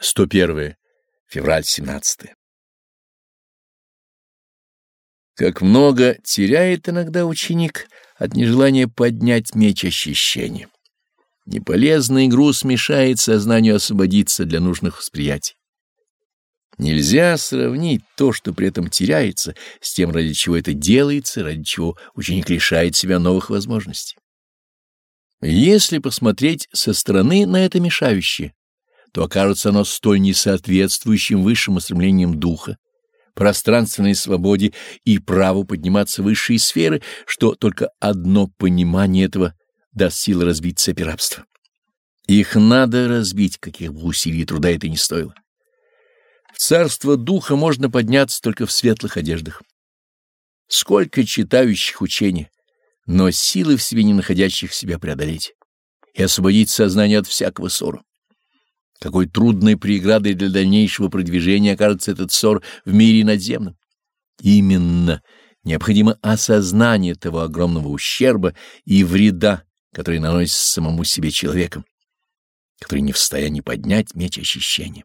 101. Февраль 17. Как много теряет иногда ученик от нежелания поднять меч ощущения. Неполезный груз мешает сознанию освободиться для нужных восприятий. Нельзя сравнить то, что при этом теряется, с тем, ради чего это делается, ради чего ученик лишает себя новых возможностей. Если посмотреть со стороны на это мешающее, то окажется оно столь несоответствующим высшим устремлениям духа, пространственной свободе и праву подниматься в высшие сферы, что только одно понимание этого даст силы разбить цепи рабства. Их надо разбить, каких бы усилий и труда это ни стоило. В царство духа можно подняться только в светлых одеждах. Сколько читающих учений, но силы в себе не находящих себя преодолеть и освободить сознание от всякого ссора. Какой трудной преградой для дальнейшего продвижения окажется этот ссор в мире надземном. Именно необходимо осознание того огромного ущерба и вреда, который наносит самому себе человеком, который не в состоянии поднять меч ощущения.